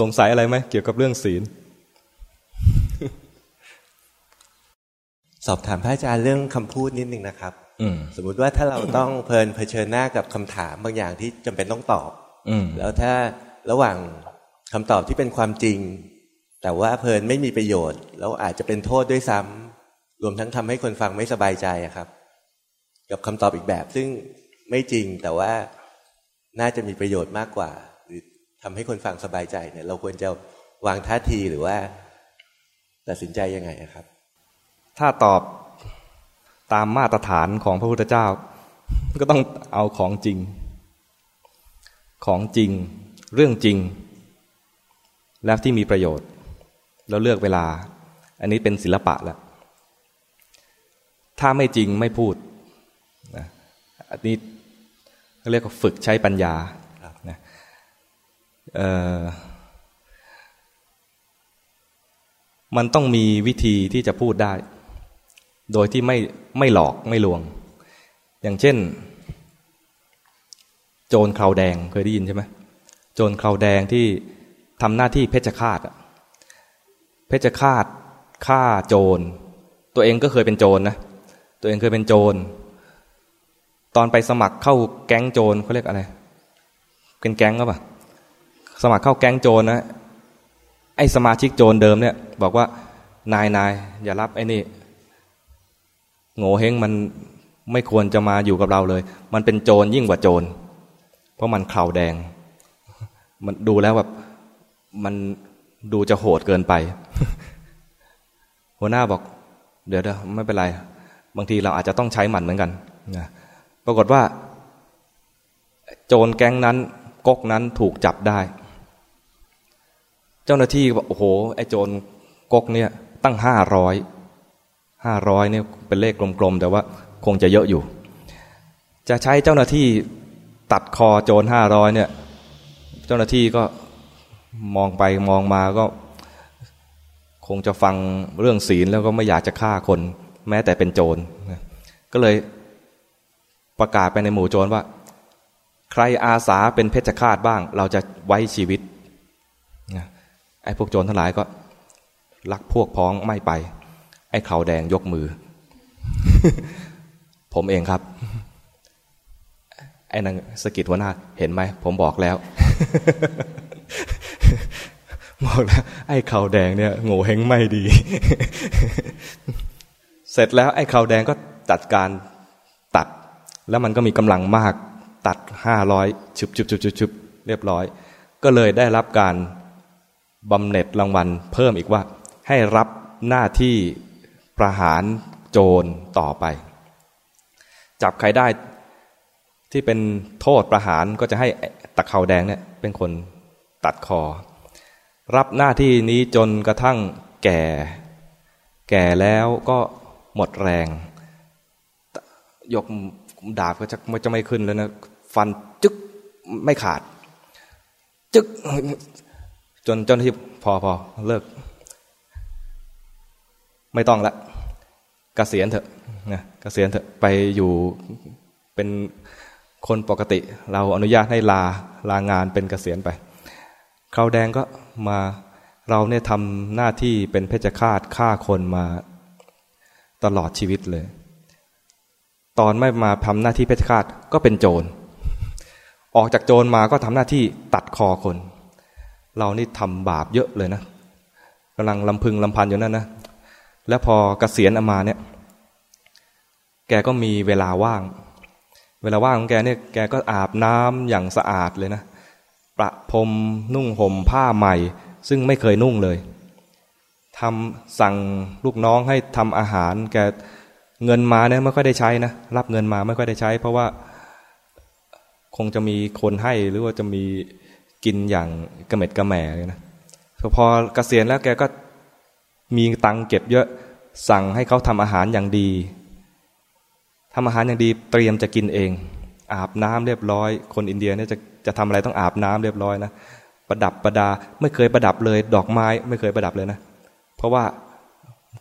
สงสัยอะไรไหมเกี่ยวกับเรื่องศีล สอบถามพระอาจารย์เรื่องคำพูดนิดนึงนะครับสมมุติว่าถ้าเราต้องเพลินเผชิญหน้ากับคำถามบางอย่างที่จำเป็นต้องตอบแล้วถ้าระหว่างคำตอบที่เป็นความจริง แต่ว่าเพลินไม่มีประโยชน์แล้วอาจจะเป็นโทษด้วยซ้ำรวมทั้งทำให้คนฟังไม่สบายใจครับ กับคำตอบอีกแบบซึ่งไม่จริงแต่ว่าน่าจะมีประโยชน์มากกว่าหรือ ทำให้คนฟังสบายใจเนี่ย เราควรจะวางท่าทีหรือว่า ตัดสินใจยังไงครับ ถ้าตอบตามมาตรฐานของพระพุทธเจ้า ก็ต้องเอาของจริง ของจริง เรื่องจริง แล้วที่มีประโยชน์ แล้วเลือกเวลา อันนี้เป็นศิลปะแล้วถ้าไม่จริงไม่พูดนะอันนี้เรียกว่าฝึกใช้ปัญญา มันต้องมีวิธีที่จะพูดได้ โดยที่ไม่ไม่หลอกไม่ลวง อย่างเช่น โจรคราวแดงเคยได้ยินใช่ไหมโจรคราวแดงที่ทำหน้าที่เพชฌฆาตเพชฌฆาตฆ่าโจร ตัวเองก็เคยเป็นโจรนะ ตัวเองเคยเป็นโจร ตอนไปสมัครเข้าแก๊งโจรเขาเรียกอะไรเป็นแก๊งก็ปะ สมัครเข้าแก๊งโจรนะไอ้สมาชิกโจรเดิมเนี่ย บอกว่านายนายอย่ารับไอ้นี่โง่เฮงมันไม่ควรจะมาอยู่กับเราเลย มันเป็นโจรยิ่งกว่าโจร เพราะมันเข่าแดง มันดูแล้วแบบมันดูจะโหดเกินไป หัวหน้าบอก เดี๋ยวเดี๋ยวไม่เป็นไร บางทีเราอาจจะต้องใช้มันเหมือนกันนะปรากฏว่า โจรแก๊งนั้นก๊กนั้นถูกจับได้ เจ้าหน้าที่บอกโอ้โห ไอ้โจรก๊กเนี่ย ตั้งห้าร้อยห้าร้อยเนี่ยเป็นเลขกลมๆ แต่ว่าคงจะเยอะอยู่ จะใช้เจ้าหน้าที่ตัดคอโจรห้าร้อยเนี่ย เจ้าหน้าที่ก็มองไปมองมาก็ คงจะฟังเรื่องศีลแล้วก็ไม่อยากจะฆ่าคน แม้แต่เป็นโจรก็เลยประกาศไปในหมู่โจรว่า ใครอาสาเป็นเพชฌฆาตบ้าง เราจะไว้ชีวิต ไอ้พวกโจรทั้งหลายก็ลักพวกพ้องไม่ไป ไอ้เขาแดงยกมือ ผมเองครับ ไอ้นางสกิดหัวหน้าเห็นไหม ผมบอกแล้วบอกแล้วไอ้เขาแดงเนี่ยโง่เฮงไม่ดี เสร็จแล้วไอ้เขาแดงก็จัดการตัด แล้วมันก็มีกำลังมากตัดห้าร้อยชุบชุบชุบชุบชุบเรียบร้อย ก็เลยได้รับการ บำเหน็จรางวัลเพิ่มอีกว่า ให้รับหน้าที่ประหารโจรต่อไป จับใครได้ที่เป็นโทษประหารก็จะให้ตะเขาแดงเนี่ยเป็นคนตัดคอ รับหน้าที่นี้จนกระทั่งแก่ แก่แล้วก็หมดแรง ยกดาบก็จะไม่จะไม่ขึ้นแล้วนะ ฟันจึ๊กไม่ขาด จึ๊ก จนจนที่พอพอเลิก ไม่ต้องละกเกษียณเถอะนะกะเกษียณเถอะไปอยู่เป็นคนปกติ เราอนุญาตให้ลาลางานเป็นกเกษียณไปคราวแดงก็มาเราเนี่ยทำหน้าที่เป็นเพชฌฆาตฆ่าคนมาตลอดชีวิตเลย ตอนไม่มาทำหน้าที่เพชฌฆาตก็เป็นโจร ออกจากโจรมาก็ทำหน้าที่ตัดคอคน เรานี่ทำบาปเยอะเลยนะกำลังลำพึงลำพันอยู่นั่นนะแล้วพอเกษียณอมาเนี่ย แกก็มีเวลาว่าง เวลาว่างของแกเนี่ยแกก็อาบน้ำอย่างสะอาดเลยนะประพรมนุ่งห่มผ้าใหม่ ซึ่งไม่เคยนุ่งเลยทำสั่งลูกน้องให้ทำอาหาร แกเงินมาเนี่ยไม่ค่อยได้ใช้นะรับเงินมาไม่ค่อยได้ใช้ เพราะว่าคงจะมีคนให้หรือว่าจะมี กินอย่างกระเม็ดกระแหม่เลยนะพอเกษียณแล้วแกก็มีตังเก็บเยอะสั่งให้เขาทำอาหารอย่างดีทำอาหารอย่างดีเตรียมจะกินเอง อาบน้ำเรียบร้อย คนอินเดียเนี่ยจะจะทำอะไรต้องอาบน้ำเรียบร้อยนะประดับประดาไม่เคยประดับเลย ดอกไม้ไม่เคยประดับเลยนะ เพราะว่า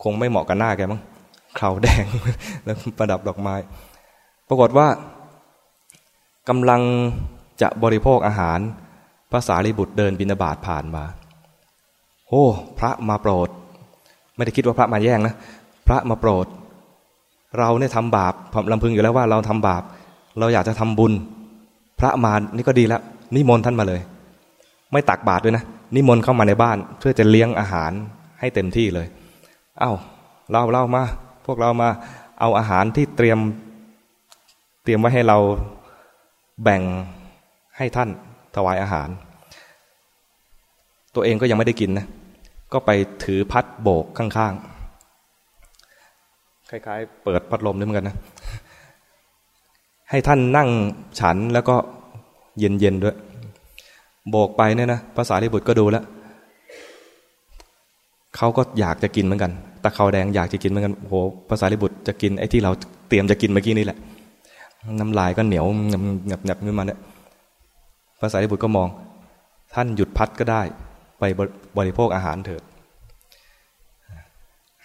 คงไม่เหมาะกับหน้าแกมั้งเขาแดงแล้วประดับดอกไม้ ปรากฏว่ากำลังจะบริโภคอาหาร ภาษาลิบุตรเดินบินาบาตผ่านมาโอ้พระมาโปรด ไม่ได้คิดว่าพระมาแย่งนะ พระมาโปรด เราเนี่ยทำบาปผมลำพึงอยู่แล้วว่าเราทำบาป เราอยากจะทำบุญ พระมานี่ก็ดีแล้วนิมนต์ท่านมาเลย ไม่ตักบาตรด้วยนะนิมนต์เข้ามาในบ้าน เพื่อจะเลี้ยงอาหารให้เต็มที่เลย เอา้าเราเรามา พวกเรามาเอาอาหารที่เตรียม เตรียมไว้ให้เราแบ่งให้ท่าน ถวายอาหาร ตัวเองก็ยังไม่ได้กินนะ ก็ไปถือพัดโบกข้างๆ คล้ายๆ เปิดพัดลมด้วยเหมือนกันนะ ให้ท่านนั่งฉันแล้วก็เย็นๆด้วย โบกไปเนี่ยนะภาษาลิบุตรก็ดูแล้วเขาก็อยากจะกินเหมือนกันตะเขาแดงอยากจะกินเหมือนกันโหภาษาลิบุตรจะกินไอ้ที่เราเตรียมจะกินเมื่อกี้นี่แหละ น้ำลายก็เหนียวหนับหนับขึ้นมาเนี่ย ภาษาลิบุตรก็มอง ท่านหยุดพัดก็ได้ไปบริโภคอาหารเถิด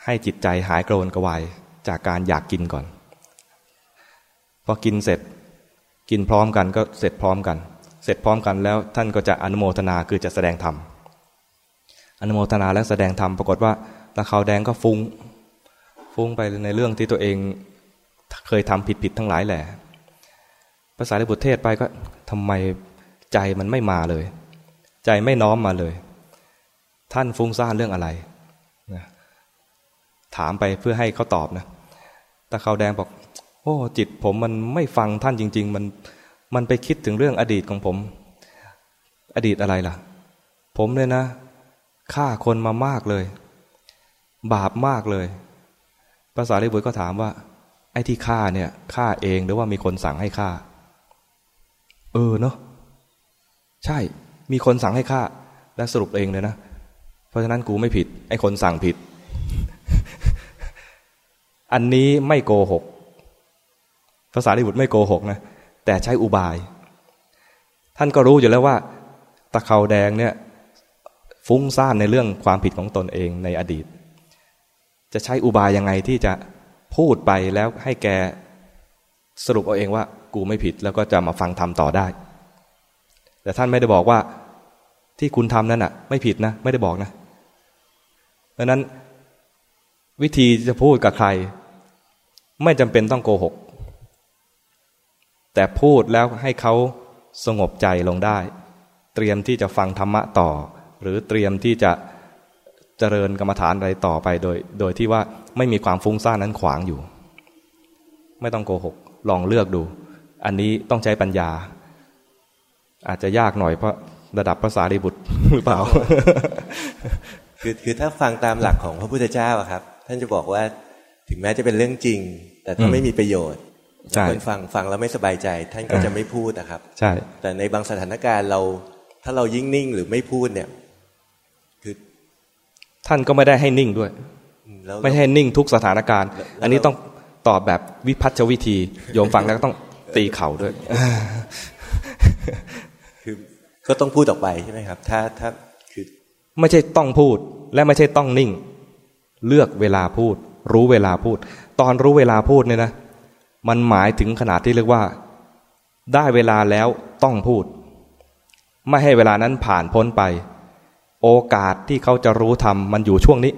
ให้จิตใจหายโกรนกระวายจากการอยากกินก่อน พอกินเสร็จกินพร้อมกันก็เสร็จพร้อมกัน เสร็จพร้อมกันแล้วท่านก็จะอนุโมทนาคือจะแสดงธรรมอนุโมทนาและแสดงธรรมปรากฏว่าตะเขาแดงก็ฟุง้งฟุ้งไปในเรื่องที่ตัวเองเคยทำผิดๆทั้งหลายแหละภาษาลิบุตรเทศไปก็ทำไม ใจมันไม่มาเลย ใจไม่น้อมมาเลย ท่านฟุ้งซ่านเรื่องอะไรนะถามไปเพื่อให้เขาตอบนะตะเขาแดงบอก โอ้ จิตผมมันไม่ฟังท่านจริง ๆ มันมันไปคิดถึงเรื่องอดีตของผม อดีตอะไรล่ะ ผมเนี่ยนะฆ่าคนมามากเลย บาปมากเลยภาษาลิบุตรก็ถามว่า ไอ้ที่ฆ่าเนี่ยฆ่าเองหรือว่ามีคนสั่งให้ฆ่า เออเนาะ ใช่ มีคนสั่งให้ฆ่า และสรุปเองเลยนะ เพราะฉะนั้นกูไม่ผิด ไอ้คนสั่งผิด อันนี้ไม่โกหก ภาษาลิบุตรไม่โกหกนะ แต่ใช้อุบาย ท่านก็รู้อยู่แล้วว่า ตะเขาแดงเนี่ย ฟุ้งซ่านในเรื่องความผิดของตนเองในอดีต จะใช้อุบายยังไงที่จะพูดไปแล้วให้แกสรุปเอาเองว่า กูไม่ผิดแล้วก็จะมาฟังทำต่อได้ แต่ท่านไม่ได้บอกว่าที่คุณทำนั้นอะ ไม่ผิดนะ ไม่ได้บอกนะดังนั้น วิธีจะพูดกับใคร ไม่จำเป็นต้องโกหก แต่พูดแล้วให้เขาสงบใจลงได้ เตรียมที่จะฟังธรรมะต่อ หรือเตรียมที่จะเจริญกรรมฐานอะไรต่อไปโดย โดยที่ว่าไม่มีความฟุ้งซ่านนั้นขวางอยู่ ไม่ต้องโกหก ลองเลือกดู อันนี้ต้องใช้ปัญญา อาจจะยากหน่อยเพราะระดับภาษารีบุตรหรือเปล่า คือคือถ้าฟังตามหลักของพระพุทธเจ้าครับ ท่านจะบอกว่าถึงแม้จะเป็นเรื่องจริง แต่ถ้าไม่มีประโยชน์คนฟังฟังแล้วไม่สบายใจ ท่านก็จะไม่พูดนะครับ ใช่ แต่ในบางสถานการณ์เรา ถ้าเรายิ่งนิ่งหรือไม่พูดเนี่ย คือ ท่านก็ไม่ได้ให้นิ่งด้วยไม่ให้นิ่งทุกสถานการณ์ อันนี้ต้องตอบแบบวิพัฒชวิธี โยมฟังแล้วก็ต้องตีเข่าด้วยคือ ก็ต้องพูดออกไปใช่ไหมครับ ถ้าถ้าคือไม่ใช่ต้องพูดและไม่ใช่ต้องนิ่ง เลือกเวลาพูด รู้เวลาพูด ตอนรู้เวลาพูดเนี่ยนะ มันหมายถึงขนาดที่เรียกว่า ได้เวลาแล้วต้องพูด ไม่ให้เวลานั้นผ่านพ้นไป โอกาสที่เขาจะรู้ทำมันอยู่ช่วงนี้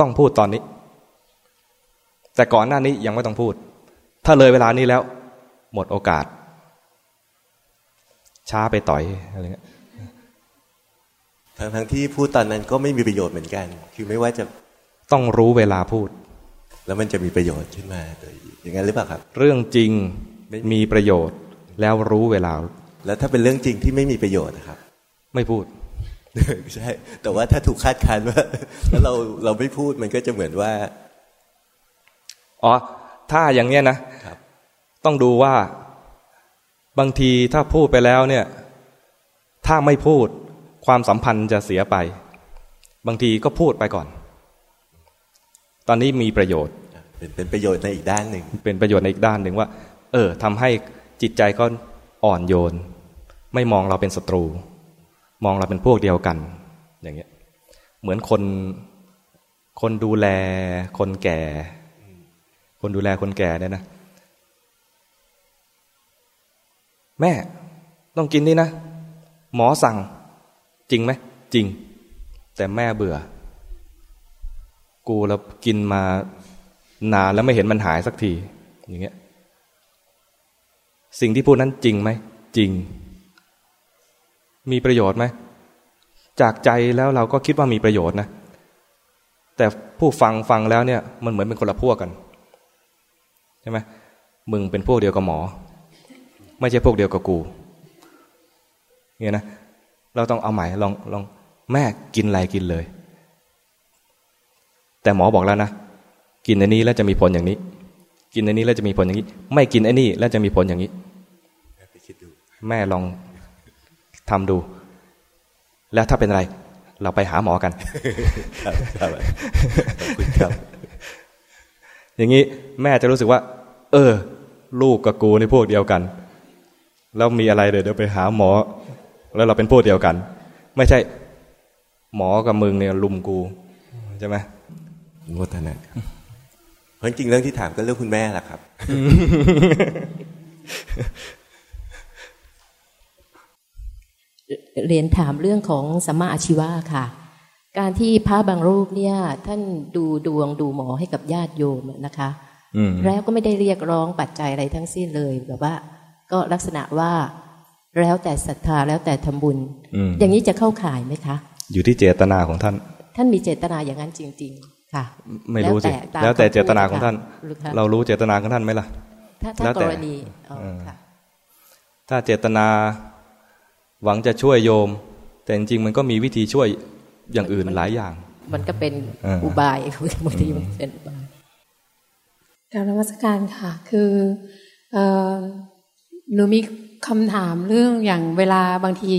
ต้องพูดตอนนี้ แต่ก่อนหน้านี้ยังไม่ต้องพูด ถ้าเลยเวลานี้แล้ว หมดโอกาส ช้าไปต่อยอะไรเงี้ยทั้งทั้งที่พูดตอนนั้นก็ไม่มีประโยชน์เหมือนกัน คือไม่ว่าจะต้องรู้เวลาพูด แล้วมันจะมีประโยชน์ขึ้นมาโดยอย่างนั้นหรือเปล่าครับ เรื่องจริงมีประโยชน์ แล้วรู้เวลา แล้วถ้าเป็นเรื่องจริงที่ไม่มีประโยชน์นะครับ ไม่พูดใช่แต่ว่าถ้าถูกคาดคันว่าแล้วเราเราไม่พูดมันก็จะเหมือนว่า อ๋อ ถ้าอย่างเนี้ยนะต้องดูว่า บางทีถ้าพูดไปแล้วเนี่ย ถ้าไม่พูดความสัมพันธ์จะเสียไป บางทีก็พูดไปก่อน ตอนนี้มีประโยชน์เป็นเป็นประโยชน์ในอีกด้านหนึ่ง เป็นประโยชน์ในอีกด้านหนึ่งว่า เออทำให้จิตใจก็อ่อนโยน ไม่มองเราเป็นศัตรู มองเราเป็นพวกเดียวกัน อย่างเงี้ย เหมือนคน คนดูแลคนแก่ คนดูแลคนแก่เนี่ยนะ แม่ต้องกินนี่นะ หมอสั่ง จริงไหม จริง แต่แม่เบื่อ กูแล้วกินมานานแล้วไม่เห็นมันหายสักที อย่างเงี้ย สิ่งที่พูดนั้นจริงไหม จริง มีประโยชน์ไหม จากใจแล้วเราก็คิดว่ามีประโยชน์นะ แต่ผู้ฟังฟังแล้วเนี่ย มันเหมือนเป็นคนละพวกกัน ใช่ไหมมึงเป็นพวกเดียวกับหมอ ไม่ใช่พวกเดียวกับกูเงี้ยนะเราต้องเอาใหม่ลองลองแม่กินอะไรกินเลย แต่หมอบอกแล้วนะกินอันนี้แล้วจะมีผลอย่างนี้ กินอันนี้แล้วจะมีผลอย่างนี้ ไม่กินอันนี้แล้วจะมีผลอย่างนี้แม่ลองทำดู แล้วถ้าเป็นอะไร เราไปหาหมอกันครับ อย่างนี้แม่จะรู้สึกว่า เออ ลูกกับกูในพวกเดียวกัน แล้วมีอะไรเดี๋ยวไปหาหมอ แล้วเราเป็นพวกเดียวกัน ไม่ใช่หมอกับมึงเนี่ยลุมกูใช่ไหมโมทนาเพราะจริงเรื่องที่ถามก็เรื่องคุณแม่แหละครับ เรียนถามเรื่องของสัมมาอาชีวะค่ะ การที่พระบางรูปเนี่ย ท่านดูดวงดูหมอให้กับญาติโยมนะคะแล้วก็ไม่ได้เรียกร้องปัจจัยอะไรทั้งสิ้นเลยแบบว่า ก็ลักษณะว่าแล้วแต่ศรัทธาแล้วแต่ทำบุญ อย่างนี้จะเข้าข่ายไหมคะ อยู่ที่เจตนาของท่าน ท่านมีเจตนาอย่างนั้นจริง ๆ ค่ะ ไม่รู้สิแล้วแต่เจตนาของท่าน เรารู้เจตนาของท่านไหมล่ะถ้ากรณีถ้าเจตนาหวังจะช่วยโยม แต่จริงๆมันก็มีวิธีช่วยอย่างอื่นหลายอย่าง มันก็เป็นอุบายบางทีมันเป็นอุบายการนมัสการค่ะ คือ หนูมีคำถามเรื่องอย่างเวลาบางที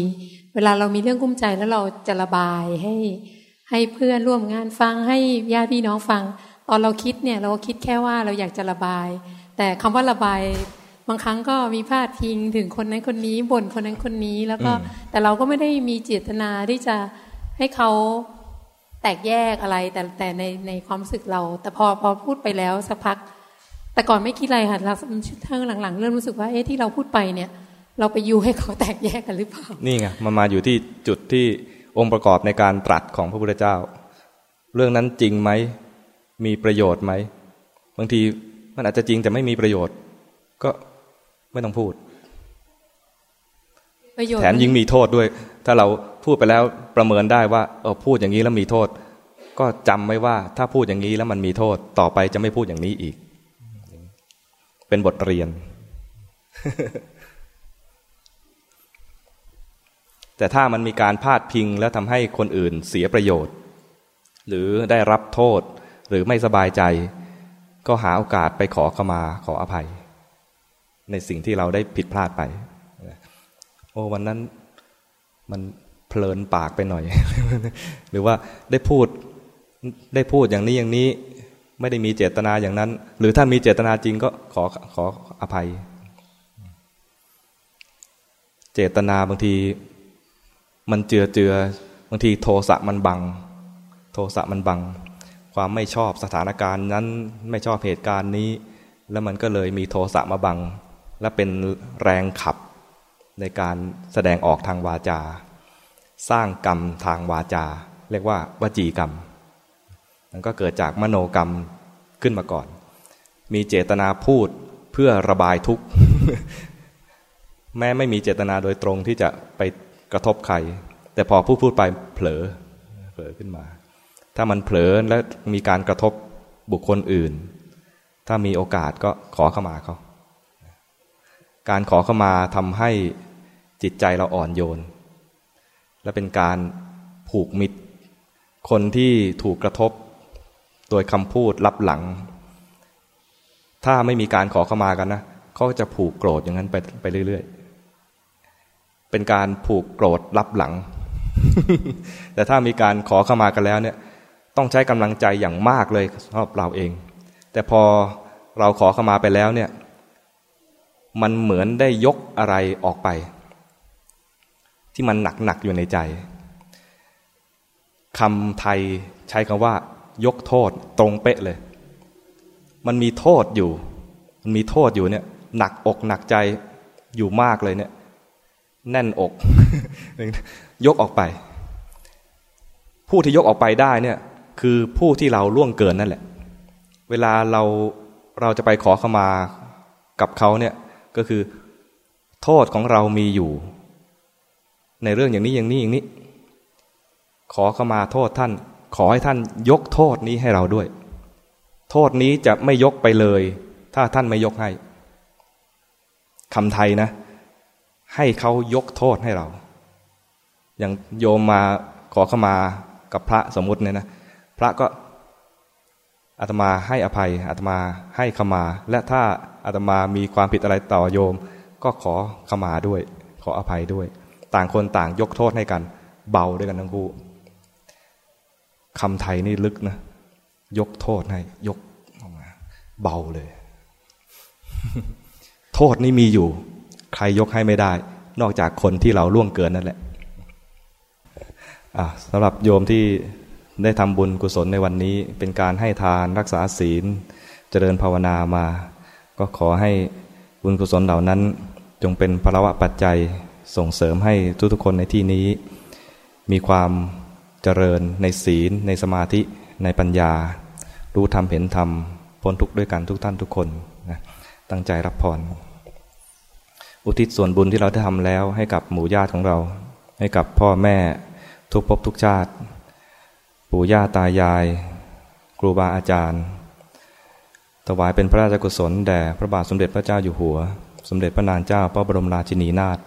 เวลาเรามีเรื่องกุ้มใจแล้วเราจะระบายให้ให้เพื่อนร่วมงานฟังให้ญาติพี่น้องฟัง ตอนเราคิดเนี่ยเราคิดแค่ว่าเราอยากจะระบาย แต่คำว่าระบายบางครั้งก็มีพาดพิงถึงคนนั้นคนนี้บ่นคนนั้นคนนี้ แล้วก็แต่เราก็ไม่ได้มีเจตนาที่จะให้เขาแตกแยกอะไร แต่แต่ในในความรู้สึกเรา แต่พอพอพูดไปแล้วสักพัก แต่ก่อนไม่คิดอะไรค่ะหลังทั้งหลังๆ เริ่มรู้สึกว่าเอ๊ะที่เราพูดไปเนี่ย เราไปยูให้เขาแตกแยกกันหรือเปล่า นี่ไงมันมาอยู่ที่จุดที่องค์ประกอบในการตรัสของพระพุทธเจ้า เรื่องนั้นจริงไหมมีประโยชน์ไหมบางทีมันอาจจะจริงแต่ไม่มีประโยชน์ ก็ไม่ต้องพูดแถมยิ่งมีโทษด้วย ถ้าเราพูดไปแล้วประเมินได้ว่าเออพูดอย่างนี้แล้วมีโทษ ก็จำไว้ว่าถ้าพูดอย่างนี้แล้วมันมีโทษ ต่อไปจะไม่พูดอย่างนี้อีก เป็นบทเรียน แต่ถ้ามันมีการพาดพิงแล้วทำให้คนอื่นเสียประโยชน์ หรือได้รับโทษหรือไม่สบายใจ ก็หาโอกาสไปขอขมาขออภัย ในสิ่งที่เราได้ผิดพลาดไป โอ้วันนั้นมันเพลินปากไปหน่อย หรือว่าได้พูดได้พูดอย่างนี้อย่างนี้ ไม่ได้มีเจตนาอย่างนั้น หรือถ้ามีเจตนาจริงก็ขอขออภัย เจตนาบางที มันเจือเจือบางทีโทสะมันบัง โทสะมันบัง ความไม่ชอบสถานการณ์นั้นไม่ชอบเหตุการณ์นี้ แล้วมันก็เลยมีโทสะมาบัง และเป็นแรงขับในการแสดงออกทางวาจา สร้างกรรมทางวาจา เรียกว่าวจีกรรม มันก็เกิดจากมโนกรรมขึ้นมาก่อน มีเจตนาพูดเพื่อระบายทุกข์แม้ไม่มีเจตนาโดยตรงที่จะไปกระทบใคร แต่พอพูดพูดไปเผลอเผลอขึ้นมา ถ้ามันเผลอและมีการกระทบบุคคลอื่น ถ้ามีโอกาสก็ขอเข้ามาเขา การขอเข้ามาทำให้จิตใจเราอ่อนโยน และเป็นการผูกมิตร คนที่ถูกกระทบ โดยคำพูดลับหลัง ถ้าไม่มีการขอเข้ามากันนะเขาจะผูกโกรธอย่างนั้นไปไปเรื่อย ๆ เป็นการผูกโกรธลับหลัง แต่ถ้ามีการขอเข้ามากันแล้วเนี่ย ต้องใช้กำลังใจอย่างมากเลยสำหรับเราเอง แต่พอเราขอเข้ามาไปแล้วเนี่ย มันเหมือนได้ยกอะไรออกไป ที่มันหนักหนักอยู่ในใจคำไทยใช้คำว่า ยกโทษตรงเป๊ะเลย มันมีโทษอยู่ มันมีโทษอยู่เนี่ย หนักอกหนักใจอยู่มากเลยเนี่ย แน่นอก ยกออกไป ผู้ที่ยกออกไปได้เนี่ย คือผู้ที่เราล่วงเกินนั่นแหละ เวลาเราเราจะไปขอขมากับเขาเนี่ยก็คือ โทษของเรามีอยู่ ในเรื่องอย่างนี้อย่างนี้อย่างนี้ ขอขมาโทษท่าน ขอให้ท่านยกโทษนี้ให้เราด้วย โทษนี้จะไม่ยกไปเลย ถ้าท่านไม่ยกให้คำไทยนะ ให้เขายกโทษให้เรา อย่างโยมมาขอขมากับพระสมมุติเนี่ยนะ พระก็อาตมาให้อภัยอาตมาให้ขมา และถ้าอาตมามีความผิดอะไรต่อโยม ก็ขอขมาด้วย ขออภัยด้วย ต่างคนต่างยกโทษให้กัน เบาด้วยกันทั้งคู่ คำไทยนี่ลึกนะ ยกโทษให้ ยกออกมา เบาเลย โทษนี่มีอยู่ ใครยกให้ไม่ได้ นอกจากคนที่เราล่วงเกินนั่นแหละสำหรับโยมที่ได้ทำบุญกุศลในวันนี้ เป็นการให้ทานรักษาศีล เจริญภาวนามา ก็ขอให้บุญกุศลเหล่านั้น จงเป็นพลวะปัจจัยส่งเสริมให้ทุกๆคนในที่นี้ มีความ เจริญในศีล ในสมาธิในปัญญา รู้ธรรมเห็นธรรมพ้นทุกข์ด้วยกันทุกท่านทุกคนนะตั้งใจรับพรอุทิศส่วนบุญที่เราได้ทำแล้วให้กับหมู่ญาติของเรา ให้กับพ่อแม่ทุกภพทุกชาติ ปู่ย่าตายาย ครูบาอาจารย์ถวายเป็นพระราชกุศลแด่พระบาทสมเด็จพระเจ้าอยู่หัว สมเด็จพระนางเจ้าพระบรมราชินีนาถ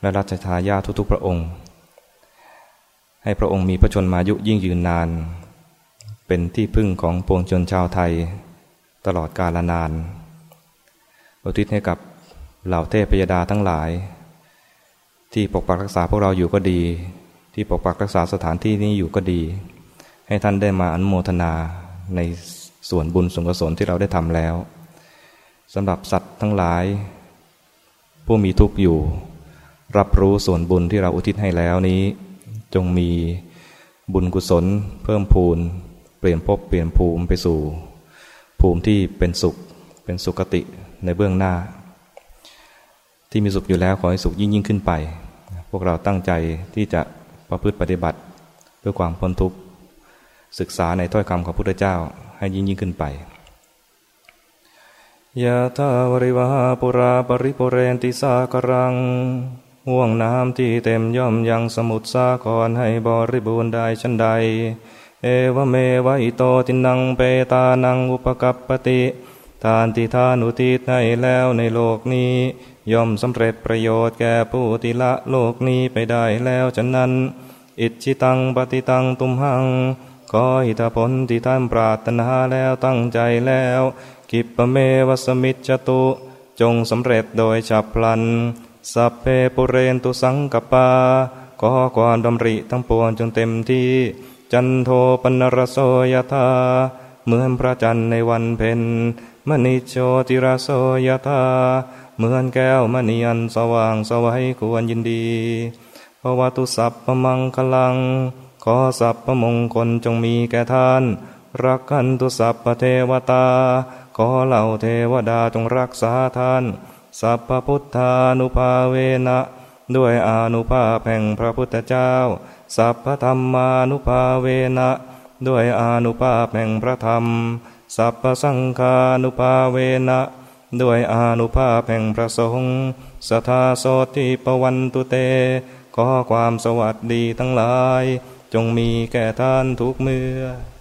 และรัชทายาททุกๆพระองค์ ให้พระองค์มีพระชนมายุยิ่งยืนนาน เป็นที่พึ่งของปวงชนชาวไทย ตลอดกาลนานอุทิศให้กับเหล่าเทพยดาทั้งหลาย ที่ปกปักรักษาพวกเราอยู่ก็ดี ที่ปกปักรักษาสถานที่นี้อยู่ก็ดี ให้ท่านได้มาอนุโมทนาในส่วนบุญส่วนกุศลที่เราได้ทำแล้วสำหรับสัตว์ทั้งหลาย ผู้มีทุกข์อยู่ รับรู้ส่วนบุญที่เราอุทิศให้แล้วนี้ จงมีบุญกุศล เพิ่มพูน เปลี่ยนภพเปลี่ยนภูมิไปสู่ ภูมิที่เป็นสุขเป็นสุขติในเบื้องหน้า ที่มีสุขอยู่แล้วขอให้สุขยิ่งยิ่งขึ้นไป พวกเราตั้งใจที่จะประพฤติปฏิบัติเพื่อความพ้นทุกข์ศึกษาในถ้อยคำของพระพุทธเจ้าให้ยิ่งยิ่งขึ้นไปยะทาวริวาปุราปริปุเรนติสากรัง ห่วงน้ำที่เต็มย่อมยังสมุทรสาครให้บริบูรณ์ได้ชันใด เอวเมวะอิโต ทินนังเปตานังอุปะกัปปะติ ทานที่ทานุทิศให้แล้วในโลกนี้ ย่อมสำเร็จประโยชน์แก่ผู้ที่ละโลกนี้ไปได้แล้วฉะนั้น อิจฉิตังปัตถิตังตุมหังขออิฏฐผลที่ท่านปรารถนาแล้วตั้งใจแล้วกิปเมวสมิจตุ จงสำเร็จโดยฉับพลัน สัพเพปูเรนตุสังกัปปาขอความดำริทั้งปวงจงเต็มที่ จันโทปนรโสยธาเหมือนพระจันทร์ในวันเพ็ญมณิโชติรโสยธาเหมือนแก้วมณีอันสว่างสวัยควรยินดีภวตุสัพพมังคลัง ขอสัพพมงคลจงมีแก่ท่าน รักกันตุสัพพเทวตา ขอเหล่าเทวดาจงรักษาท่าน สัพพพุทธานุภาเวนะด้วยอนุภาพแห่งพระพุทธเจ้า สัพพธรรมานุภาเวนะด้วยอนุภาพแห่งพระธรรม สัพพสังฆานุภาเวนะด้วยอนุภาพแห่งพระสงฆ์สทาโสติปวันตุเต ขอความสวัสดีทั้งหลาย จงมีแก่ท่านทุกเมื่อ